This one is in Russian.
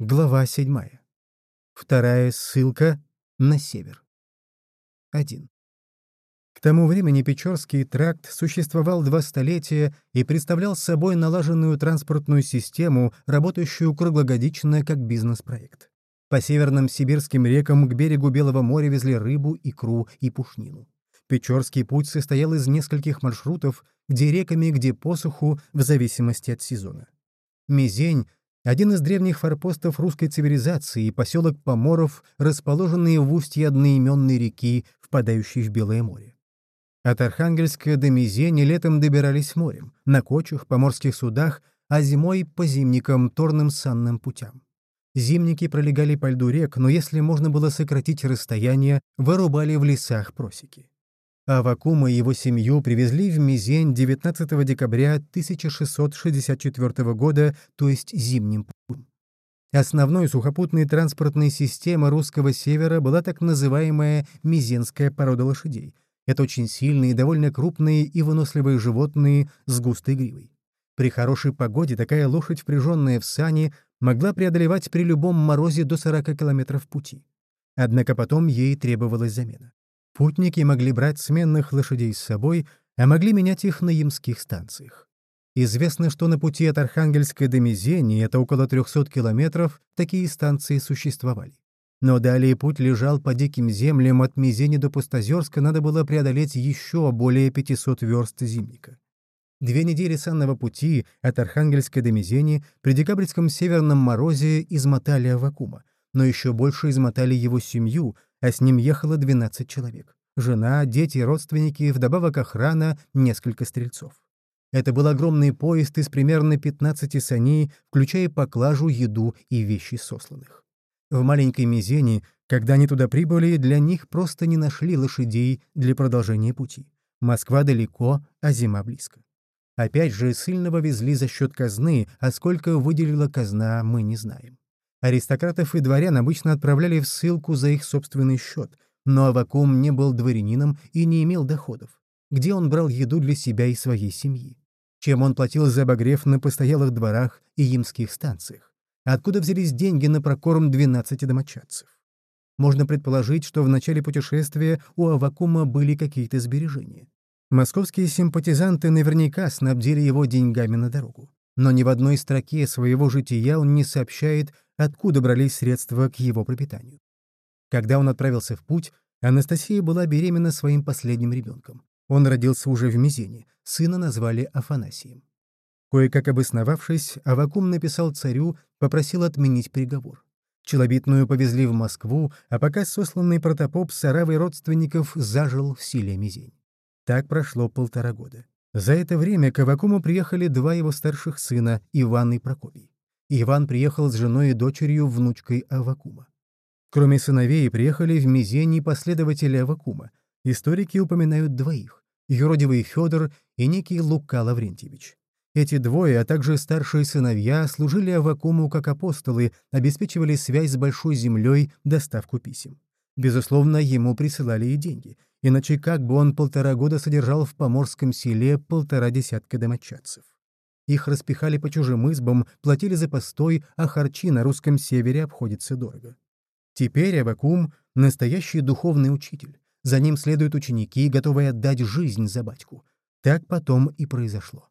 Глава 7. Вторая ссылка на север. 1. К тому времени Печорский тракт существовал два столетия и представлял собой налаженную транспортную систему, работающую круглогодично как бизнес-проект. По северным сибирским рекам к берегу Белого моря везли рыбу, икру и пушнину. Печорский путь состоял из нескольких маршрутов, где реками, где посуху, в зависимости от сезона. Мизень один из древних форпостов русской цивилизации и поселок Поморов, расположенный в устье одноименной реки, впадающей в Белое море. От Архангельска до Мизени летом добирались морем, на кочах, поморских судах, а зимой — по зимникам, торным санным путям. Зимники пролегали по льду рек, но если можно было сократить расстояние, вырубали в лесах просеки. Авакума и его семью привезли в Мизень 19 декабря 1664 года, то есть зимним путем. Основной сухопутной транспортной системой русского севера была так называемая мизенская порода лошадей. Это очень сильные, довольно крупные и выносливые животные с густой гривой. При хорошей погоде такая лошадь, впряженная в сани, могла преодолевать при любом морозе до 40 километров пути. Однако потом ей требовалась замена. Путники могли брать сменных лошадей с собой, а могли менять их на ямских станциях. Известно, что на пути от Архангельска до Мизени, это около 300 километров, такие станции существовали. Но далее путь лежал по диким землям от Мизени до Пустозерска, надо было преодолеть еще более 500 верст зимника. Две недели санного пути от Архангельска до Мизени при декабрьском северном морозе измотали Авакума, но еще больше измотали его семью, а с ним ехало 12 человек. Жена, дети, родственники, вдобавок охрана, несколько стрельцов. Это был огромный поезд из примерно 15 саней, включая поклажу, еду и вещи сосланных. В маленькой Мизени, когда они туда прибыли, для них просто не нашли лошадей для продолжения пути. Москва далеко, а зима близко. Опять же, сильного везли за счет казны, а сколько выделила казна, мы не знаем. Аристократов и дворян обычно отправляли в ссылку за их собственный счет, но Авакум не был дворянином и не имел доходов. Где он брал еду для себя и своей семьи? Чем он платил за обогрев на постоялых дворах и ямских станциях? Откуда взялись деньги на прокорм 12 домочадцев? Можно предположить, что в начале путешествия у Авакума были какие-то сбережения. Московские симпатизанты наверняка снабдили его деньгами на дорогу. Но ни в одной строке своего жития он не сообщает откуда брались средства к его пропитанию. Когда он отправился в путь, Анастасия была беременна своим последним ребенком. Он родился уже в Мизине, сына назвали Афанасием. Кое-как обосновавшись, Авакум написал царю, попросил отменить приговор. Челобитную повезли в Москву, а пока сосланный протопоп с оравой родственников зажил в селе Мизень. Так прошло полтора года. За это время к Авакуму приехали два его старших сына, Иван и Прокопий. Иван приехал с женой и дочерью, внучкой Авакума. Кроме сыновей, приехали в Мизени последователи Авакума. Историки упоминают двоих — юродивый Федор и некий Лука Лаврентьевич. Эти двое, а также старшие сыновья, служили Авакуму как апостолы, обеспечивали связь с Большой Землей, доставку писем. Безусловно, ему присылали и деньги, иначе как бы он полтора года содержал в поморском селе полтора десятка домочадцев. Их распихали по чужим избам, платили за постой, а харчи на русском севере обходятся дорого. Теперь Авакум — настоящий духовный учитель. За ним следуют ученики, готовые отдать жизнь за батьку. Так потом и произошло.